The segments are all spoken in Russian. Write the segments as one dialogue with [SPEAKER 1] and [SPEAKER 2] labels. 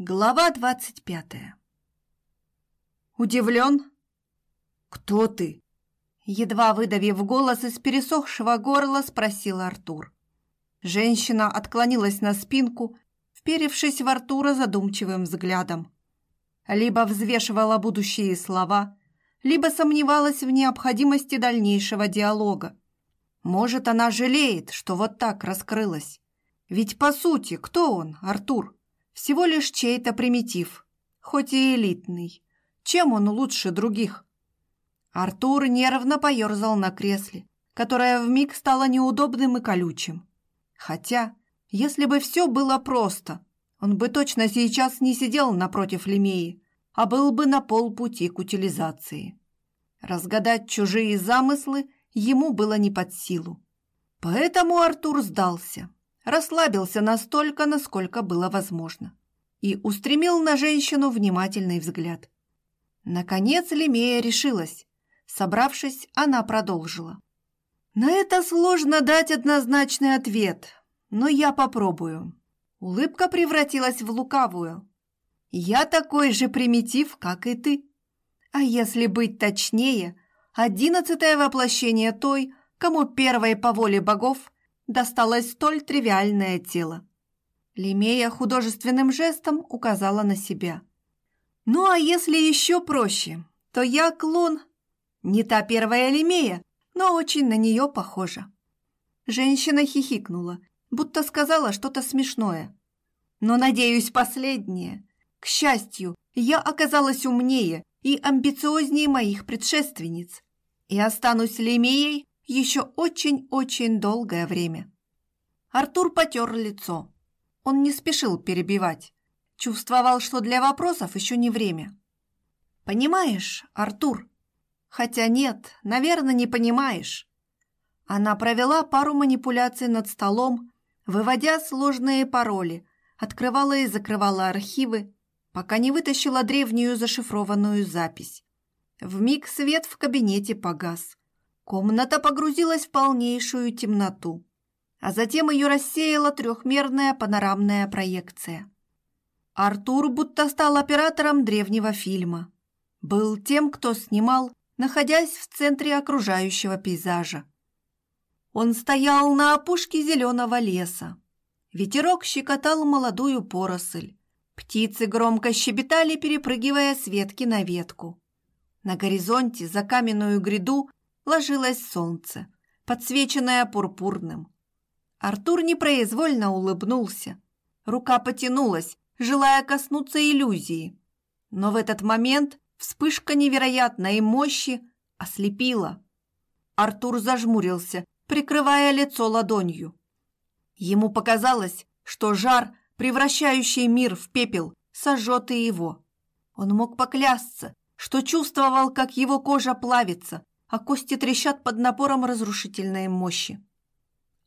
[SPEAKER 1] Глава двадцать пятая. Удивлен? Кто ты? Едва выдавив голос из пересохшего горла, спросил Артур. Женщина отклонилась на спинку, вперевшись в Артура задумчивым взглядом. Либо взвешивала будущие слова, либо сомневалась в необходимости дальнейшего диалога. Может, она жалеет, что вот так раскрылась. Ведь, по сути, кто он, Артур? Всего лишь чей-то примитив, хоть и элитный. Чем он лучше других? Артур нервно поерзал на кресле, которое вмиг стало неудобным и колючим. Хотя, если бы все было просто, он бы точно сейчас не сидел напротив Лемеи, а был бы на полпути к утилизации. Разгадать чужие замыслы ему было не под силу. Поэтому Артур сдался расслабился настолько, насколько было возможно, и устремил на женщину внимательный взгляд. Наконец Лемея решилась. Собравшись, она продолжила. «На это сложно дать однозначный ответ, но я попробую». Улыбка превратилась в лукавую. «Я такой же примитив, как и ты. А если быть точнее, одиннадцатое воплощение той, кому первой по воле богов – досталось столь тривиальное тело. Лемея художественным жестом указала на себя. «Ну а если еще проще, то я клон. Не та первая Лемея, но очень на нее похожа». Женщина хихикнула, будто сказала что-то смешное. «Но, надеюсь, последнее. К счастью, я оказалась умнее и амбициознее моих предшественниц и останусь Лемеей еще очень-очень долгое время. Артур потер лицо. Он не спешил перебивать. Чувствовал, что для вопросов еще не время. «Понимаешь, Артур?» «Хотя нет, наверное, не понимаешь». Она провела пару манипуляций над столом, выводя сложные пароли, открывала и закрывала архивы, пока не вытащила древнюю зашифрованную запись. В миг свет в кабинете погас. Комната погрузилась в полнейшую темноту, а затем ее рассеяла трехмерная панорамная проекция. Артур будто стал оператором древнего фильма. Был тем, кто снимал, находясь в центре окружающего пейзажа. Он стоял на опушке зеленого леса. Ветерок щекотал молодую поросль. Птицы громко щебетали, перепрыгивая с ветки на ветку. На горизонте за каменную гряду ложилось солнце, подсвеченное пурпурным. Артур непроизвольно улыбнулся. Рука потянулась, желая коснуться иллюзии. Но в этот момент вспышка невероятной мощи ослепила. Артур зажмурился, прикрывая лицо ладонью. Ему показалось, что жар, превращающий мир в пепел, сожжет и его. Он мог поклясться, что чувствовал, как его кожа плавится, а кости трещат под напором разрушительной мощи.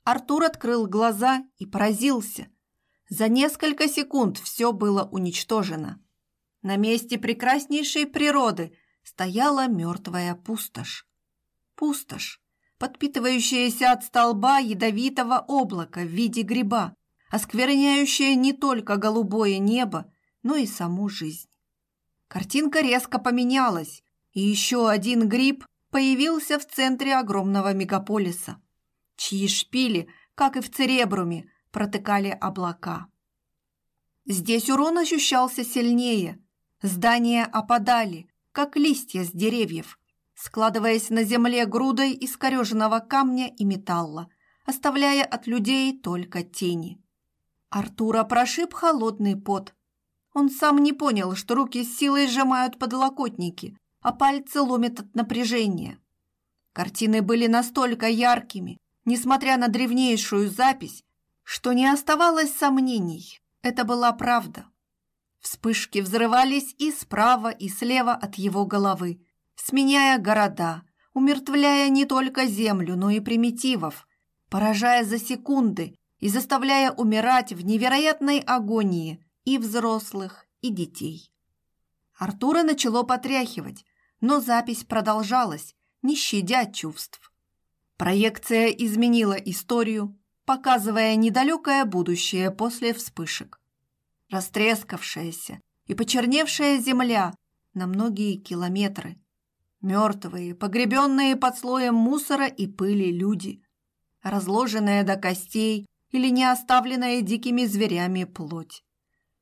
[SPEAKER 1] Артур открыл глаза и поразился. За несколько секунд все было уничтожено. На месте прекраснейшей природы стояла мертвая пустошь. Пустошь, подпитывающаяся от столба ядовитого облака в виде гриба, оскверняющая не только голубое небо, но и саму жизнь. Картинка резко поменялась, и еще один гриб появился в центре огромного мегаполиса, чьи шпили, как и в Церебруме, протыкали облака. Здесь урон ощущался сильнее. Здания опадали, как листья с деревьев, складываясь на земле грудой искореженного камня и металла, оставляя от людей только тени. Артура прошиб холодный пот. Он сам не понял, что руки с силой сжимают подлокотники, а пальцы ломят от напряжения. Картины были настолько яркими, несмотря на древнейшую запись, что не оставалось сомнений. Это была правда. Вспышки взрывались и справа, и слева от его головы, сменяя города, умертвляя не только землю, но и примитивов, поражая за секунды и заставляя умирать в невероятной агонии и взрослых, и детей. Артура начало потряхивать, но запись продолжалась, не щадя чувств. Проекция изменила историю, показывая недалекое будущее после вспышек. растрескавшаяся и почерневшая земля на многие километры, мертвые, погребенные под слоем мусора и пыли люди, разложенная до костей или не оставленная дикими зверями плоть.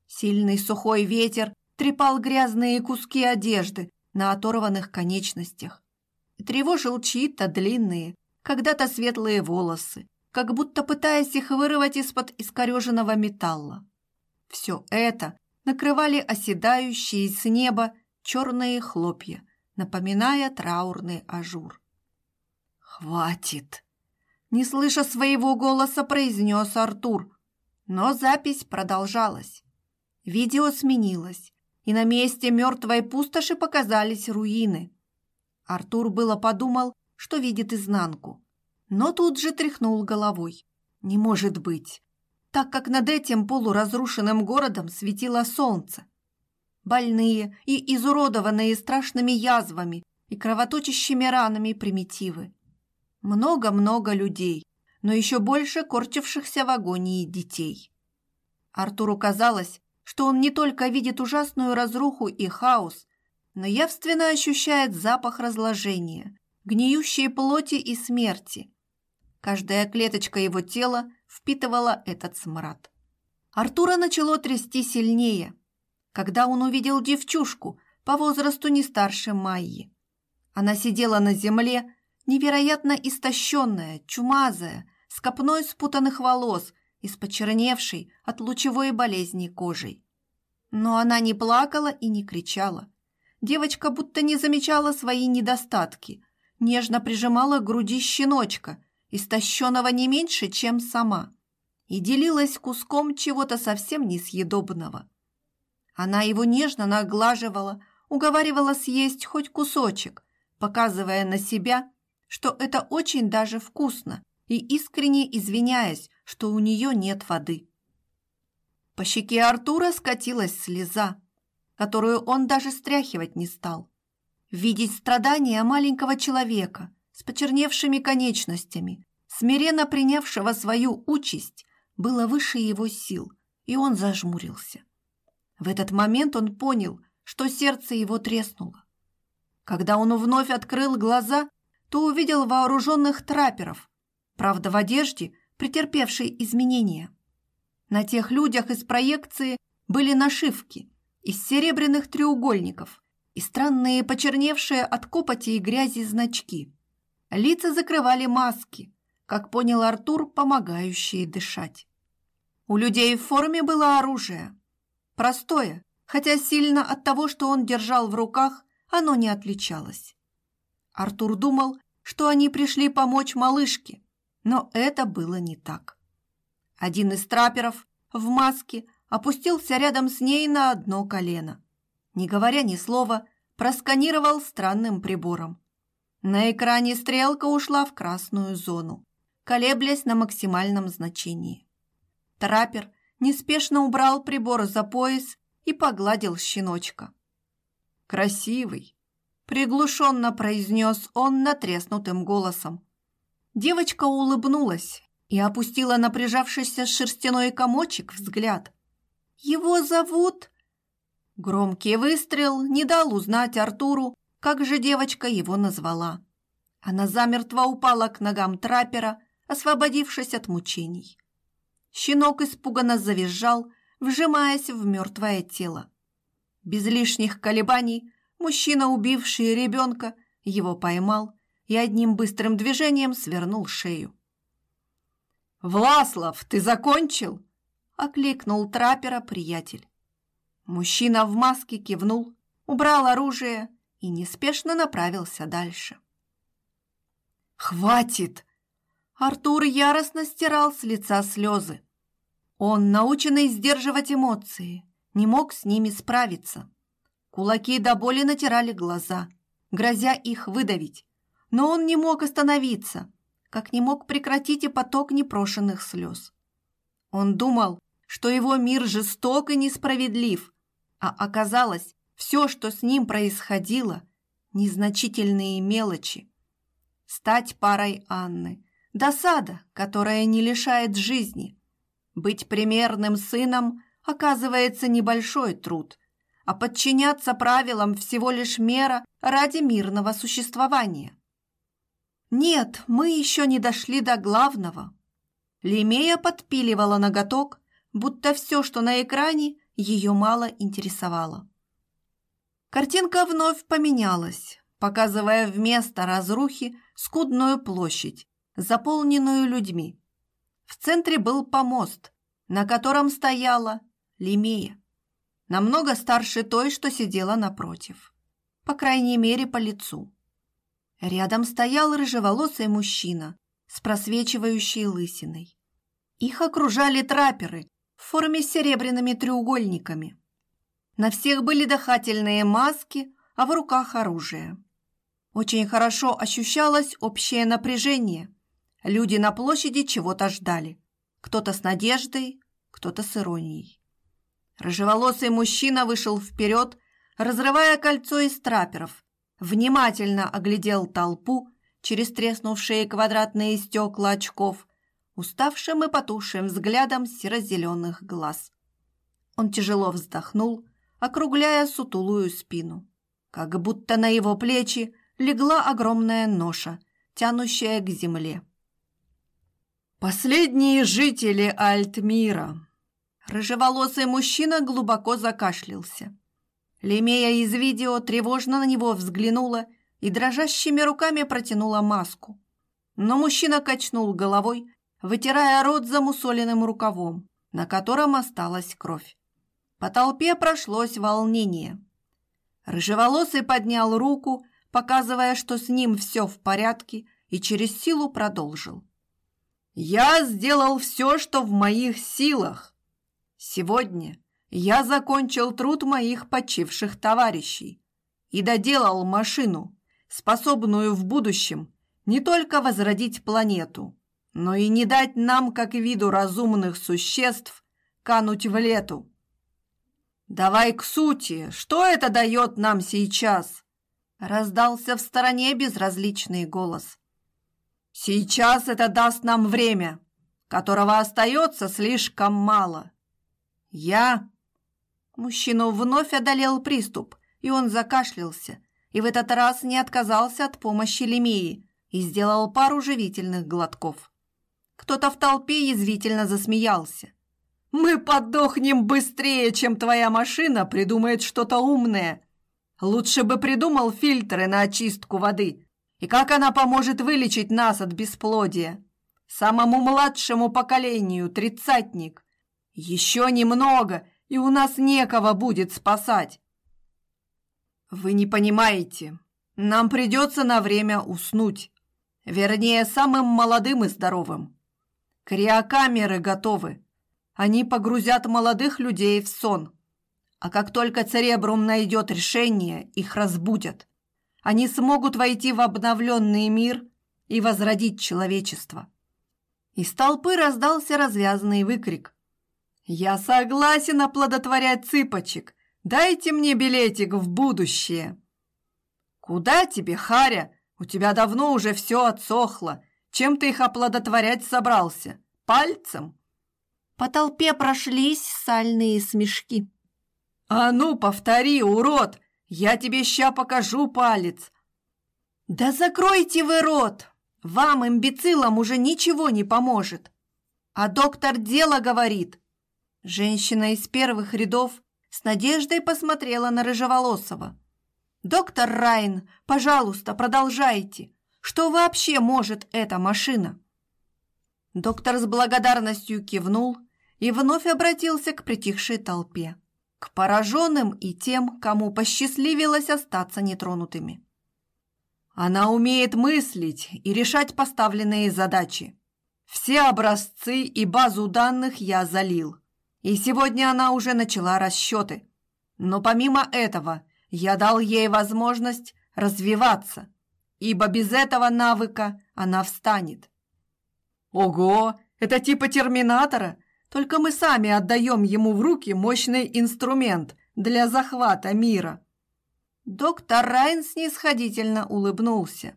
[SPEAKER 1] Сильный сухой ветер трепал грязные куски одежды на оторванных конечностях тревожил чьи-то длинные, когда-то светлые волосы, как будто пытаясь их вырвать из-под искореженного металла. Все это накрывали оседающие с неба черные хлопья, напоминая траурный ажур. «Хватит!» Не слыша своего голоса, произнес Артур, но запись продолжалась. Видео сменилось, и на месте мертвой пустоши показались руины. Артур было подумал, что видит изнанку, но тут же тряхнул головой. Не может быть, так как над этим полуразрушенным городом светило солнце. Больные и изуродованные страшными язвами и кровоточащими ранами примитивы. Много-много людей, но еще больше корчившихся в агонии детей. Артуру казалось, что он не только видит ужасную разруху и хаос, но явственно ощущает запах разложения, гниющей плоти и смерти. Каждая клеточка его тела впитывала этот смрад. Артура начало трясти сильнее, когда он увидел девчушку по возрасту не старше Майи. Она сидела на земле, невероятно истощенная, чумазая, с копной спутанных волос и с почерневшей от лучевой болезни кожей. Но она не плакала и не кричала. Девочка будто не замечала свои недостатки, нежно прижимала к груди щеночка – истощенного не меньше, чем сама, и делилась куском чего-то совсем несъедобного. Она его нежно наглаживала, уговаривала съесть хоть кусочек, показывая на себя, что это очень даже вкусно, и искренне извиняясь, что у нее нет воды. По щеке Артура скатилась слеза, которую он даже стряхивать не стал. Видеть страдания маленького человека – с почерневшими конечностями, смиренно принявшего свою участь, было выше его сил, и он зажмурился. В этот момент он понял, что сердце его треснуло. Когда он вновь открыл глаза, то увидел вооруженных трапперов, правда в одежде, претерпевшей изменения. На тех людях из проекции были нашивки из серебряных треугольников и странные почерневшие от копоти и грязи значки. Лица закрывали маски, как понял Артур, помогающие дышать. У людей в форме было оружие. Простое, хотя сильно от того, что он держал в руках, оно не отличалось. Артур думал, что они пришли помочь малышке, но это было не так. Один из траперов в маске опустился рядом с ней на одно колено. Не говоря ни слова, просканировал странным прибором. На экране стрелка ушла в красную зону, колеблясь на максимальном значении. Траппер неспешно убрал прибор за пояс и погладил щеночка. «Красивый!» – приглушенно произнес он натреснутым голосом. Девочка улыбнулась и опустила на прижавшийся шерстяной комочек взгляд. «Его зовут...» Громкий выстрел не дал узнать Артуру, как же девочка его назвала. Она замертво упала к ногам траппера, освободившись от мучений. Щенок испуганно завизжал, вжимаясь в мертвое тело. Без лишних колебаний мужчина, убивший ребенка, его поймал и одним быстрым движением свернул шею. «Власлав, ты закончил?» — окликнул траппера приятель. Мужчина в маске кивнул, убрал оружие и неспешно направился дальше. «Хватит!» Артур яростно стирал с лица слезы. Он, наученный сдерживать эмоции, не мог с ними справиться. Кулаки до боли натирали глаза, грозя их выдавить. Но он не мог остановиться, как не мог прекратить и поток непрошенных слез. Он думал, что его мир жесток и несправедлив, а оказалось, все, что с ним происходило, незначительные мелочи. Стать парой Анны, досада, которая не лишает жизни. Быть примерным сыном, оказывается небольшой труд, а подчиняться правилам всего лишь мера ради мирного существования. Нет, мы еще не дошли до главного. Лемея подпиливала ноготок, будто все, что на экране, ее мало интересовало. Картинка вновь поменялась, показывая вместо разрухи скудную площадь, заполненную людьми. В центре был помост, на котором стояла Лемея, намного старше той, что сидела напротив, по крайней мере, по лицу. Рядом стоял рыжеволосый мужчина с просвечивающей лысиной. Их окружали траперы в форме с серебряными треугольниками. На всех были дыхательные маски, а в руках оружие. Очень хорошо ощущалось общее напряжение. Люди на площади чего-то ждали. Кто-то с надеждой, кто-то с иронией. Рыжеволосый мужчина вышел вперед, разрывая кольцо из траперов, внимательно оглядел толпу через треснувшие квадратные стекла очков, уставшим и потухшим взглядом серо-зеленых глаз. Он тяжело вздохнул, округляя сутулую спину, как будто на его плечи легла огромная ноша, тянущая к земле. «Последние жители Альтмира!» Рыжеволосый мужчина глубоко закашлялся. Лемея из видео тревожно на него взглянула и дрожащими руками протянула маску. Но мужчина качнул головой, вытирая рот замусоленным рукавом, на котором осталась кровь. По толпе прошлось волнение. Рыжеволосый поднял руку, показывая, что с ним все в порядке, и через силу продолжил. «Я сделал все, что в моих силах. Сегодня я закончил труд моих почивших товарищей и доделал машину, способную в будущем не только возродить планету, но и не дать нам, как виду разумных существ, кануть в лету. «Давай к сути, что это дает нам сейчас?» Раздался в стороне безразличный голос. «Сейчас это даст нам время, которого остается слишком мало. Я Мужчину вновь одолел приступ, и он закашлялся, и в этот раз не отказался от помощи Лемеи и сделал пару живительных глотков. Кто-то в толпе язвительно засмеялся. «Мы подохнем быстрее, чем твоя машина придумает что-то умное. Лучше бы придумал фильтры на очистку воды. И как она поможет вылечить нас от бесплодия? Самому младшему поколению, тридцатник. Еще немного, и у нас некого будет спасать. Вы не понимаете, нам придется на время уснуть. Вернее, самым молодым и здоровым. Криокамеры готовы. Они погрузят молодых людей в сон. А как только Церебрум найдет решение, их разбудят. Они смогут войти в обновленный мир и возродить человечество. Из толпы раздался развязанный выкрик – «Я согласен оплодотворять цыпочек. Дайте мне билетик в будущее». «Куда тебе, Харя? У тебя давно уже все отсохло. Чем ты их оплодотворять собрался? Пальцем?»
[SPEAKER 2] По толпе прошлись сальные смешки.
[SPEAKER 1] «А ну, повтори, урод! Я тебе ща покажу палец!» «Да закройте вы рот! Вам, имбецилам, уже ничего не поможет!» А доктор дело говорит. Женщина из первых рядов с надеждой посмотрела на Рыжеволосого. «Доктор Райн, пожалуйста, продолжайте. Что вообще может эта машина?» Доктор с благодарностью кивнул и вновь обратился к притихшей толпе, к пораженным и тем, кому посчастливилось остаться нетронутыми. Она умеет мыслить и решать поставленные задачи. Все образцы и базу данных я залил. И сегодня она уже начала расчеты. Но помимо этого, я дал ей возможность развиваться, ибо без этого навыка она встанет. Ого, это типа терминатора, только мы сами отдаем ему в руки мощный инструмент для захвата мира. Доктор Райн снисходительно улыбнулся.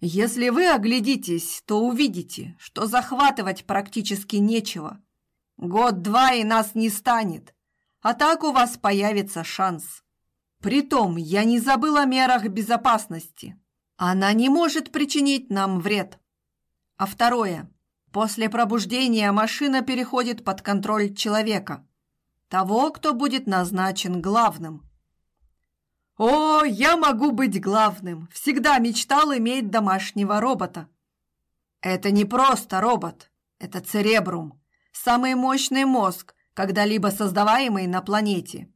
[SPEAKER 1] Если вы оглядитесь, то увидите, что захватывать практически нечего – Год-два и нас не станет, а так у вас появится шанс. Притом я не забыл о мерах безопасности. Она не может причинить нам вред. А второе. После пробуждения машина переходит под контроль человека. Того, кто будет назначен главным. О, я могу быть главным. Всегда мечтал иметь домашнего робота. Это не просто робот. Это церебрум. Самый мощный мозг, когда-либо создаваемый на планете.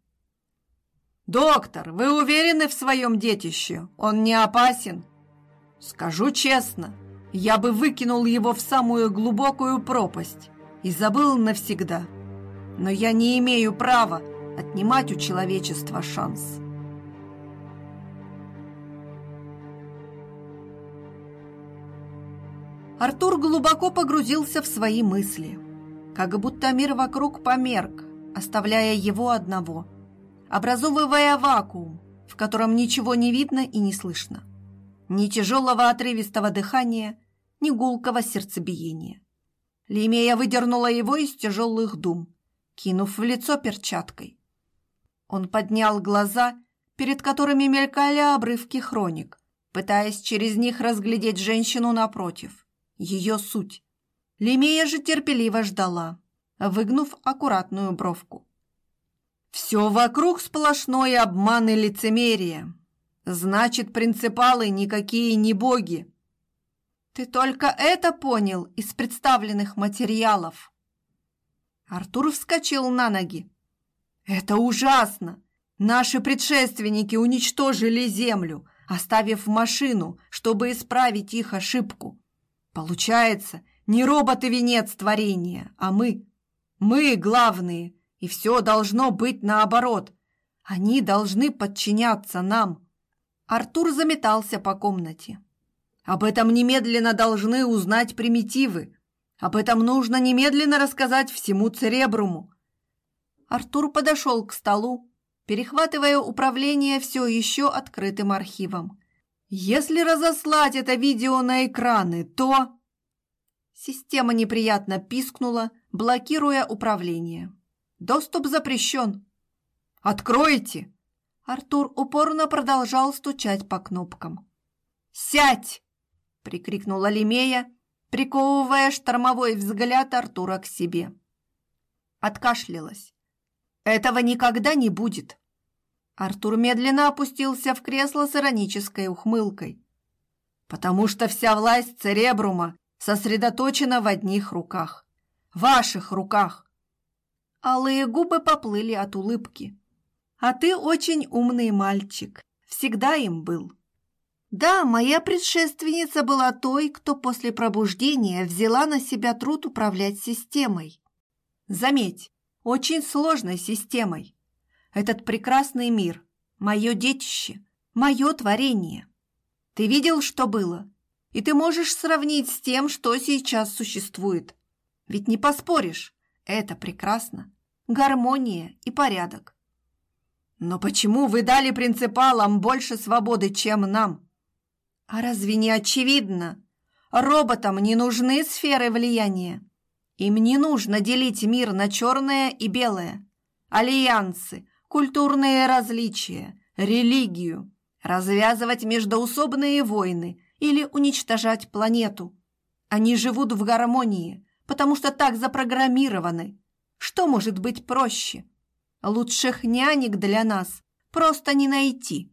[SPEAKER 1] «Доктор, вы уверены в своем детище? Он не опасен?» «Скажу честно, я бы выкинул его в самую глубокую пропасть и забыл навсегда. Но я не имею права отнимать у человечества шанс». Артур глубоко погрузился в свои мысли, как будто мир вокруг померк, оставляя его одного, образовывая вакуум, в котором ничего не видно и не слышно. Ни тяжелого отрывистого дыхания, ни гулкого сердцебиения. Лемея выдернула его из тяжелых дум, кинув в лицо перчаткой. Он поднял глаза, перед которыми мелькали обрывки хроник, пытаясь через них разглядеть женщину напротив ее суть. Лемея же терпеливо ждала, выгнув аккуратную бровку. «Все вокруг сплошной обман и лицемерие. Значит, принципалы никакие не боги». «Ты только это понял из представленных материалов?» Артур вскочил на ноги. «Это ужасно! Наши предшественники уничтожили Землю, оставив машину, чтобы исправить их ошибку. Получается, не роботы венец творения, а мы. Мы главные, и все должно быть наоборот. Они должны подчиняться нам. Артур заметался по комнате. Об этом немедленно должны узнать примитивы. Об этом нужно немедленно рассказать всему Церебруму. Артур подошел к столу, перехватывая управление все еще открытым архивом. Если разослать это видео на экраны, то... Система неприятно пискнула, блокируя управление. Доступ запрещен. «Откройте!» Артур упорно продолжал стучать по кнопкам. «Сядь!» — прикрикнула Лемея, приковывая штормовой взгляд Артура к себе. Откашлялась. «Этого никогда не будет!» Артур медленно опустился в кресло с иронической ухмылкой. «Потому что вся власть Церебрума сосредоточена в одних руках. Ваших руках!» Алые губы поплыли от улыбки. «А ты очень умный мальчик. Всегда им был». Да, моя предшественница была той, кто после пробуждения взяла на себя труд управлять системой. Заметь, очень сложной системой этот прекрасный мир, мое детище, мое творение. Ты видел, что было, и ты можешь сравнить с тем, что сейчас существует. Ведь не поспоришь, это прекрасно. Гармония и порядок. Но почему вы дали принципалам больше свободы, чем нам? А разве не очевидно? Роботам не нужны сферы влияния. Им не нужно делить мир на черное и белое. Альянсы, культурные различия, религию, развязывать междоусобные войны или уничтожать планету. Они живут в гармонии, потому что так запрограммированы. Что может быть проще? Лучших нянек для нас просто не найти.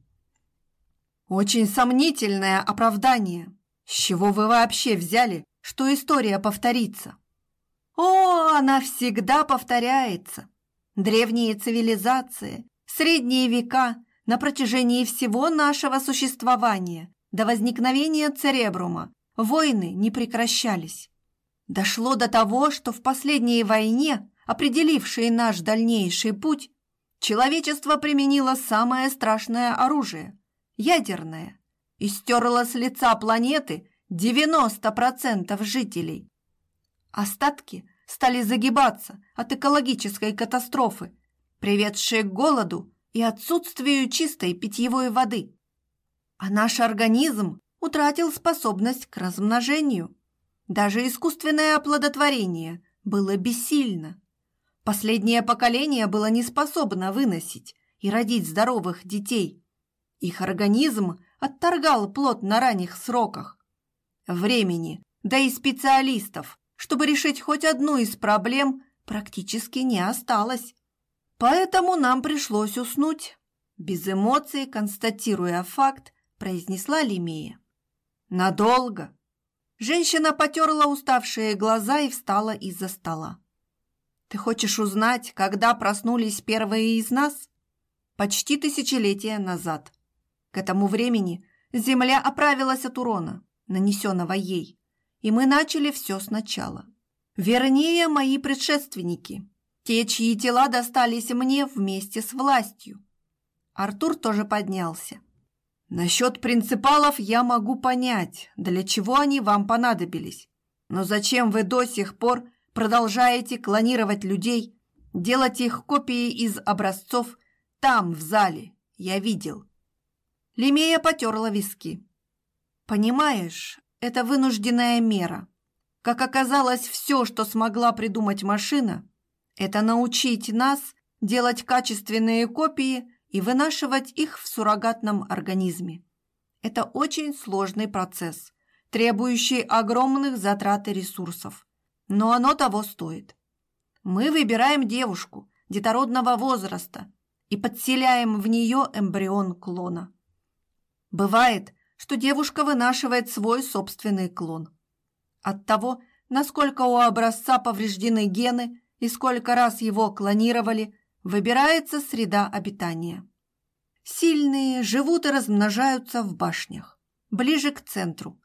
[SPEAKER 1] Очень сомнительное оправдание. С чего вы вообще взяли, что история повторится? О, она всегда повторяется. Древние цивилизации, средние века на протяжении всего нашего существования до возникновения Церебрума войны не прекращались. Дошло до того, что в последней войне, определившей наш дальнейший путь, человечество применило самое страшное оружие – ядерное, и стерло с лица планеты 90% жителей. Остатки – стали загибаться от экологической катастрофы, приведшей к голоду и отсутствию чистой питьевой воды. А наш организм утратил способность к размножению. Даже искусственное оплодотворение было бессильно. Последнее поколение было не способно выносить и родить здоровых детей. Их организм отторгал плод на ранних сроках. Времени, да и специалистов, чтобы решить хоть одну из проблем, практически не осталось. Поэтому нам пришлось уснуть. Без эмоций, констатируя факт, произнесла Лимея. Надолго. Женщина потерла уставшие глаза и встала из-за стола. Ты хочешь узнать, когда проснулись первые из нас? Почти тысячелетия назад. К этому времени Земля оправилась от урона, нанесенного ей, и мы начали все сначала. Вернее, мои предшественники, те, чьи тела достались мне вместе с властью. Артур тоже поднялся. Насчет принципалов я могу понять, для чего они вам понадобились. Но зачем вы до сих пор продолжаете клонировать людей, делать их копии из образцов там, в зале? Я видел. Лемея потерла виски. Понимаешь, это вынужденная мера. Как оказалось, все, что смогла придумать машина, это научить нас делать качественные копии и вынашивать их в суррогатном организме. Это очень сложный процесс, требующий огромных затрат и ресурсов. Но оно того стоит. Мы выбираем девушку детородного возраста и подселяем в нее эмбрион клона. Бывает, что девушка вынашивает свой собственный клон. От того, насколько у образца повреждены гены и сколько раз его клонировали, выбирается среда обитания. Сильные живут и размножаются в башнях, ближе к центру.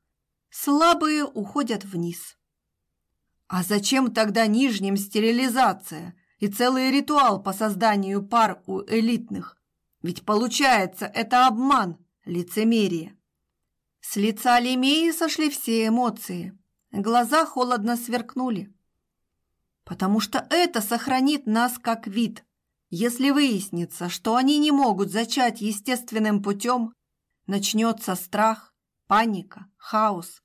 [SPEAKER 1] Слабые уходят вниз. А зачем тогда нижним стерилизация и целый ритуал по созданию пар у элитных? Ведь получается, это обман, лицемерие. С лица Лемеи сошли все эмоции. Глаза холодно сверкнули. Потому что это сохранит нас как вид. Если выяснится, что они не могут зачать естественным путем, начнется страх, паника, хаос.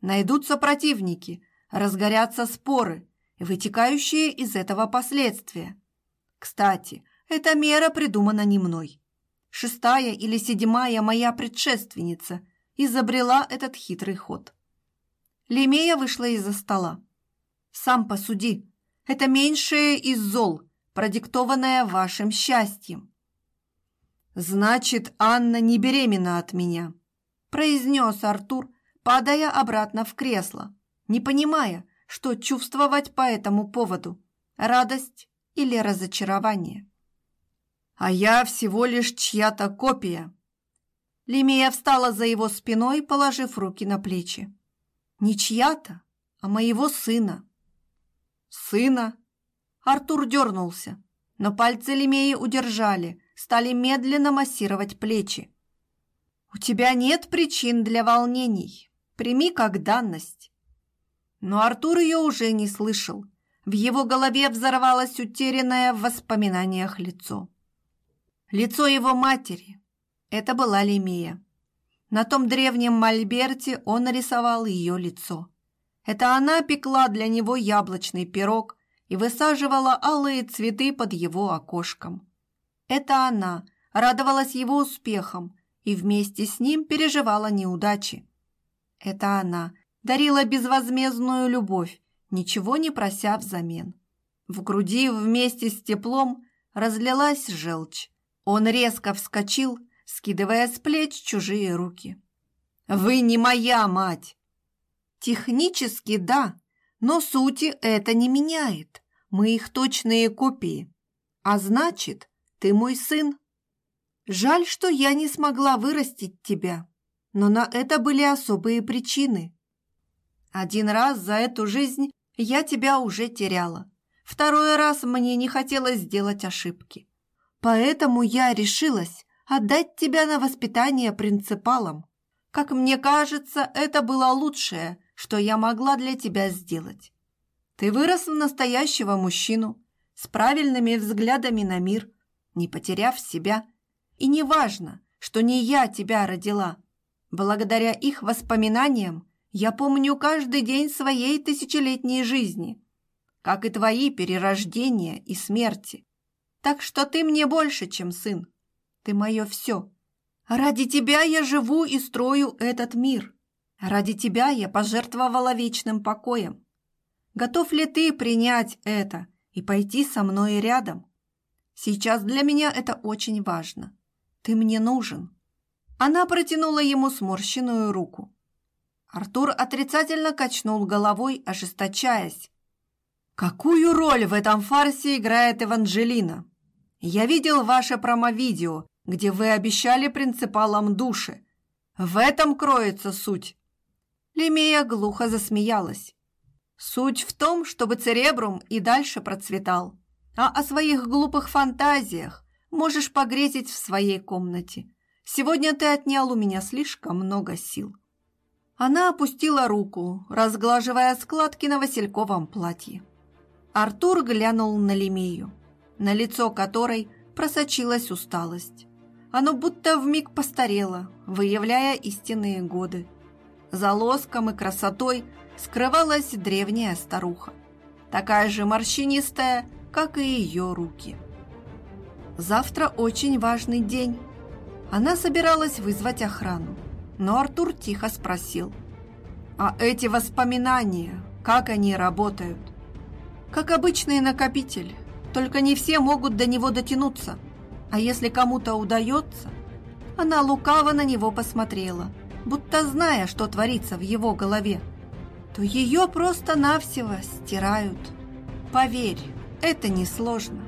[SPEAKER 1] Найдутся противники, разгорятся споры, вытекающие из этого последствия. Кстати, эта мера придумана не мной шестая или седьмая моя предшественница, изобрела этот хитрый ход. Лемея вышла из-за стола. «Сам посуди. Это меньшее из зол, продиктованное вашим счастьем». «Значит, Анна не беременна от меня», – произнес Артур, падая обратно в кресло, не понимая, что чувствовать по этому поводу – радость или разочарование а я всего лишь чья-то копия. Лемия встала за его спиной, положив руки на плечи. Не чья-то, а моего сына. Сына? Артур дернулся, но пальцы Лемеи удержали, стали медленно массировать плечи. У тебя нет причин для волнений. Прими как данность. Но Артур ее уже не слышал. В его голове взорвалось утерянное в воспоминаниях лицо. Лицо его матери. Это была Лемия. На том древнем мольберте он нарисовал ее лицо. Это она пекла для него яблочный пирог и высаживала алые цветы под его окошком. Это она радовалась его успехам и вместе с ним переживала неудачи. Это она дарила безвозмездную любовь, ничего не прося взамен. В груди вместе с теплом разлилась желчь. Он резко вскочил, скидывая с плеч чужие руки. «Вы не моя мать!» «Технически да, но сути это не меняет. Мы их точные копии. А значит, ты мой сын. Жаль, что я не смогла вырастить тебя, но на это были особые причины. Один раз за эту жизнь я тебя уже теряла. Второй раз мне не хотелось сделать ошибки. Поэтому я решилась отдать тебя на воспитание принципалам. Как мне кажется, это было лучшее, что я могла для тебя сделать. Ты вырос в настоящего мужчину, с правильными взглядами на мир, не потеряв себя. И не важно, что не я тебя родила. Благодаря их воспоминаниям я помню каждый день своей тысячелетней жизни. как и твои перерождения и смерти. Так что ты мне больше, чем сын. Ты мое все. Ради тебя я живу и строю этот мир. Ради тебя я пожертвовала вечным покоем. Готов ли ты принять это и пойти со мной рядом? Сейчас для меня это очень важно. Ты мне нужен. Она протянула ему сморщенную руку. Артур отрицательно качнул головой, ожесточаясь. «Какую роль в этом фарсе играет Эванжелина? Я видел ваше промо-видео, где вы обещали принципалам души. В этом кроется суть». Лемея глухо засмеялась. «Суть в том, чтобы Церебрум и дальше процветал, а о своих глупых фантазиях можешь погрезить в своей комнате. Сегодня ты отнял у меня слишком много сил». Она опустила руку, разглаживая складки на васильковом платье. Артур глянул на Лемею, на лицо которой просочилась усталость. Оно будто вмиг постарело, выявляя истинные годы. За лоском и красотой скрывалась древняя старуха, такая же морщинистая, как и ее руки. Завтра очень важный день. Она собиралась вызвать охрану, но Артур тихо спросил. «А эти воспоминания, как они работают?» «Как обычный накопитель, только не все могут до него дотянуться. А если кому-то удается...» Она лукаво на него посмотрела, будто зная, что творится в его голове, то ее просто-навсего стирают. Поверь, это несложно.